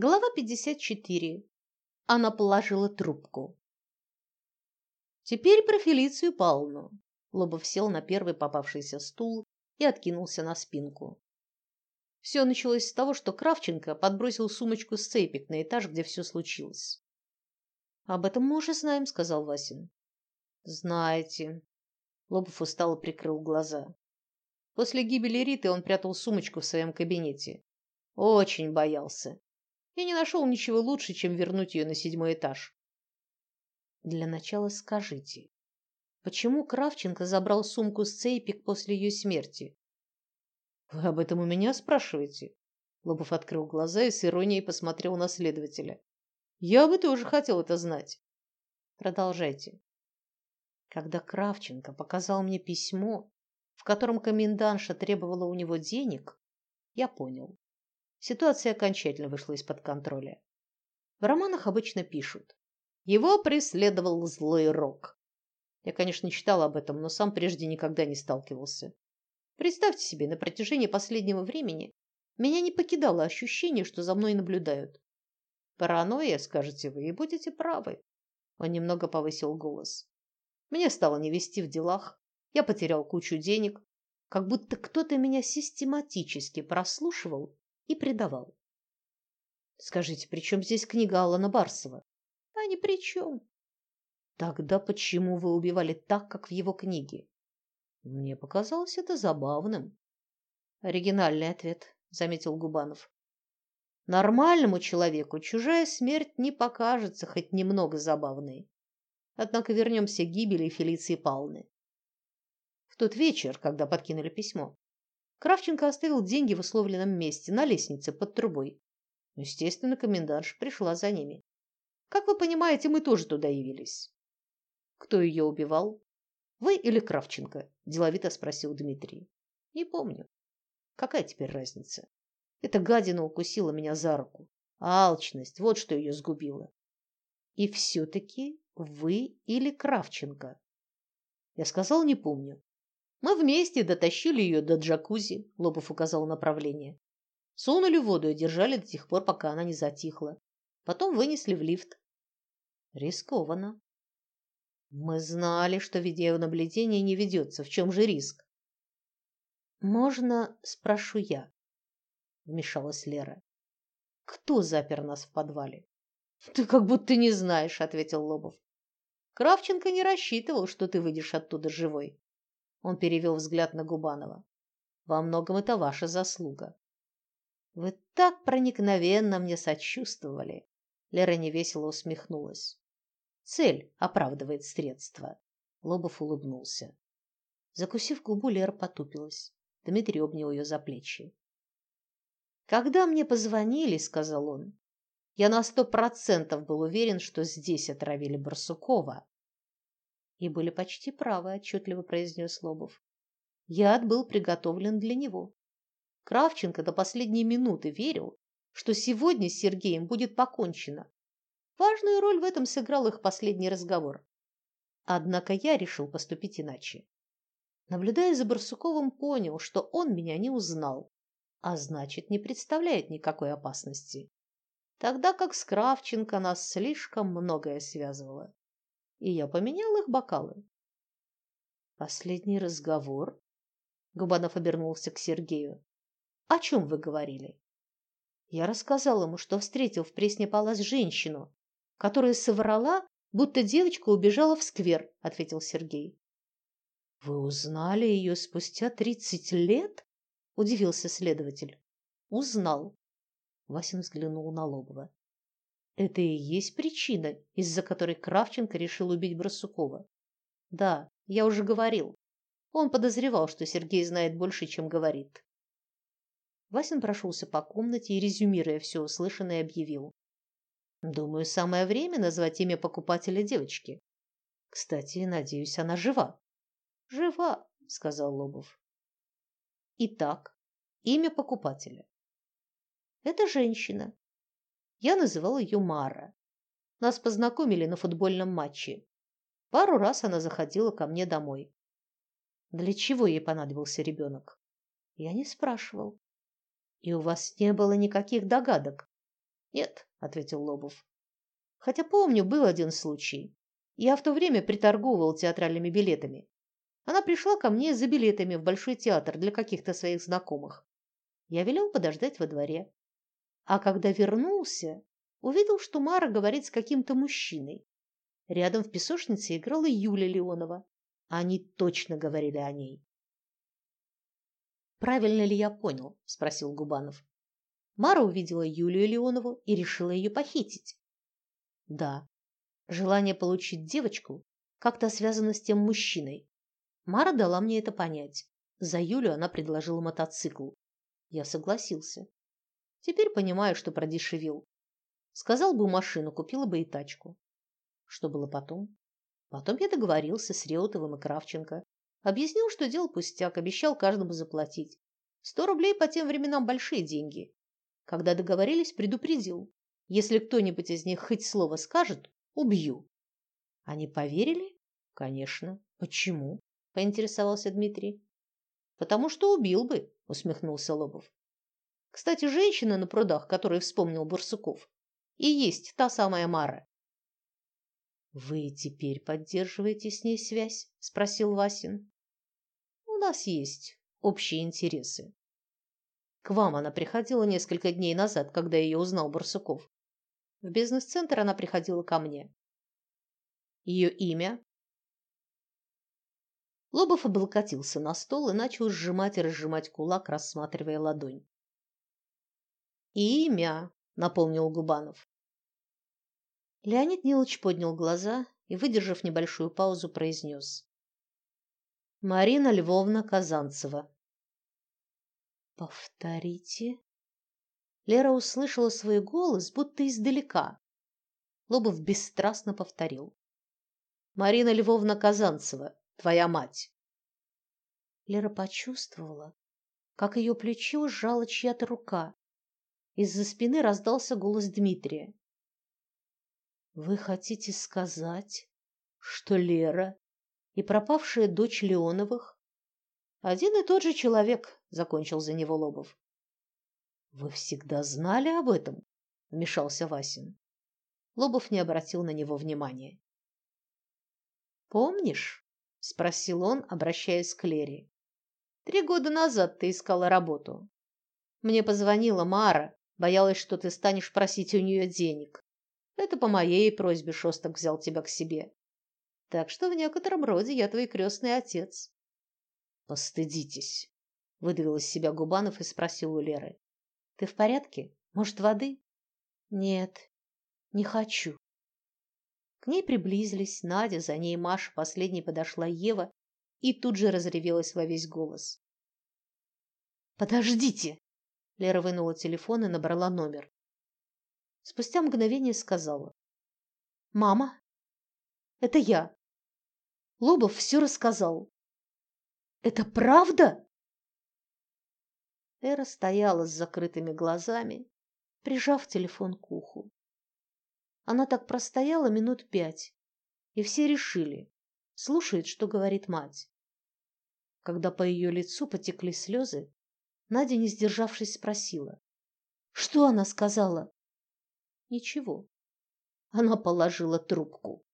Глава 54. Она положила трубку. Теперь про Фелицию Павловну. Лобов сел на первый попавшийся стул и откинулся на спинку. Все началось с того, что Кравченко подбросил сумочку с цепик на этаж, где все случилось. Об этом мы уже знаем, сказал Васин. Знаете. Лобов устало прикрыл глаза. После гибели Риты он прятал сумочку в своем кабинете. Очень боялся. И не нашел ничего лучше, чем вернуть ее на седьмой этаж. Для начала скажите, почему Кравченко забрал сумку с цейпик после ее смерти? Вы об этом у меня спрашиваете? Лобов открыл глаза и с иронией посмотрел на следователя. Я бы тоже хотел это знать. Продолжайте. Когда Кравченко показал мне письмо, в котором комендантша требовала у него денег, я понял. Ситуация окончательно вышла из-под контроля. В романах обычно пишут: его преследовал злой рок. Я, конечно, читал об этом, но сам прежде никогда не сталкивался. Представьте себе, на протяжении последнего времени меня не покидало ощущение, что за мной наблюдают. Паранойя, скажете вы, и будете правы. Он немного повысил голос. Мне стало не вести в делах. Я потерял кучу денег, как будто кто-то меня систематически прослушивал и предавал. Скажите, при чем здесь книга Алана Барсова? А ни при чем. Тогда почему вы убивали так, как в его книге? Мне показалось это забавным. Оригинальный ответ, заметил Губанов. Нормальному человеку чужая смерть не покажется хоть немного забавной. Однако вернемся к гибели Фелиции Павловны. В тот вечер, когда подкинули письмо, Кравченко оставил деньги в условленном месте на лестнице под трубой. Естественно, комендантша пришла за ними. Как вы понимаете, мы тоже туда явились. Кто ее убивал? Вы или Кравченко? деловито спросил Дмитрий. Не помню. Какая теперь разница? Эта гадина укусила меня за руку. Алчность, вот что ее сгубило. И все-таки вы или Кравченко? Я сказал, не помню. Мы вместе дотащили ее до джакузи, Лобов указал направление. Сунули воду и держали до тех пор, пока она не затихла. Потом вынесли в лифт. Рискованно. Мы знали, что видеонаблюдение не ведется. В чем же риск? Можно, спрошу я вмешалась Лера. Кто запер нас в подвале? Ты как будто не знаешь, ответил Лобов. Кравченко не рассчитывал, что ты выйдешь оттуда живой. Он перевел взгляд на Губанова. Во многом это ваша заслуга. Вы так проникновенно мне сочувствовали. Лера невесело усмехнулась. Цель оправдывает средства. Лобов улыбнулся. Закусив губу, Лера потупилась. Дмитрий обнял ее за плечи. Когда мне позвонили, сказал он, я на сто процентов был уверен, что здесь отравили Барсукова. И были почти правы, отчетливо произнес Лобов. Яд был приготовлен для него. Кравченко до последней минуты верил, что сегодня с Сергеем будет покончено. Важную роль в этом сыграл их последний разговор. Однако я решил поступить иначе. Наблюдая за Барсуковым, понял, что он меня не узнал а значит, не представляет никакой опасности. Тогда как с Кравченко нас слишком многое связывало. И я поменял их бокалы. Последний разговор. Губанов обернулся к Сергею. О чем вы говорили? Я рассказал ему, что встретил в Пресне Палас женщину, которая соврала, будто девочка убежала в сквер, ответил Сергей. Вы узнали ее спустя тридцать лет? удивился следователь. Узнал. Васин взглянул на Лобова. Это и есть причина, из-за которой Кравченко решил убить Брасукова. Да, я уже говорил. Он подозревал, что Сергей знает больше, чем говорит. Васин прошелся по комнате и, резюмируя все услышанное, объявил: "Думаю, самое время назвать имя покупателя девочки. Кстати, надеюсь, она жива". "Жива", сказал Лобов. Итак, имя покупателя. Это женщина. Я называл ее Мара. Нас познакомили на футбольном матче. Пару раз она заходила ко мне домой. Для чего ей понадобился ребенок? Я не спрашивал. И у вас не было никаких догадок? Нет, ответил Лобов. Хотя помню, был один случай. Я в то время приторговывал театральными билетами. Она пришла ко мне за билетами в Большой театр для каких-то своих знакомых. Я велел подождать во дворе. А когда вернулся, увидел, что Мара говорит с каким-то мужчиной. Рядом в песочнице играла Юля Леонова. Они точно говорили о ней. Правильно ли я понял? спросил Губанов. Мара увидела Юлию Леонову и решила ее похитить. Да. Желание получить девочку как-то связано с тем мужчиной. Мара дала мне это понять. За Юлю она предложила мотоцикл. Я согласился. Теперь понимаю, что продешевил. Сказал бы машину, купила бы и тачку. Что было потом? Потом я договорился с Реутовым и Кравченко. Объяснил, что делал пустяк, обещал каждому заплатить. Сто рублей по тем временам большие деньги. Когда договорились, предупредил. Если кто-нибудь из них хоть слово скажет, убью. Они поверили? Конечно. Почему? поинтересовался Дмитрий. Потому что убил бы, усмехнулся Лобов. Кстати, женщина на прудах, которую вспомнил Бурсуков, и есть та самая Мара. Вы теперь поддерживаете с ней связь? спросил Васин. У нас есть общие интересы. К вам она приходила несколько дней назад, когда ее узнал Бурсуков. В бизнес-центр она приходила ко мне. Ее имя Лобов облокотился на стол и начал сжимать и разжимать кулак, рассматривая ладонь. «Имя», — напомнил Губанов. Леонид Нилович поднял глаза и, выдержав небольшую паузу, произнес. «Марина Львовна Казанцева». «Повторите». Лера услышала свой голос, будто издалека. Лобов бесстрастно повторил. «Марина Львовна Казанцева, твоя мать. Лера почувствовала, как ее плечо сжала чья-то рука. Из-за спины раздался голос Дмитрия. Вы хотите сказать, что Лера и пропавшая дочь Леоновых один и тот же человек, закончил за него Лобов. Вы всегда знали об этом? вмешался Васин. Лобов не обратил на него внимания. Помнишь, спросил он, обращаясь к Лере. Три года назад ты искала работу. Мне позвонила Мара, боялась, что ты станешь просить у нее денег. Это по моей просьбе Шостак взял тебя к себе. Так что в некотором роде я твой крестный отец. Постыдитесь, выдавил из себя Губанов и спросил у Леры: "Ты в порядке? Может, воды?" "Нет, не хочу", к ней приблизились Надя, за ней Маша, последней подошла Ева и тут же разревелась во весь голос. Подождите. Лера вынула телефон и набрала номер. Спустя мгновение сказала: "Мама, это я. Лобов все рассказал. Это правда?" Лера стояла с закрытыми глазами, прижав телефон к уху. Она так простояла минут пять, и все решили, слушает, что говорит мать. Когда по ее лицу потекли слезы, Надя, не сдержавшись, спросила: "Что она сказала?" "Ничего". Она положила трубку.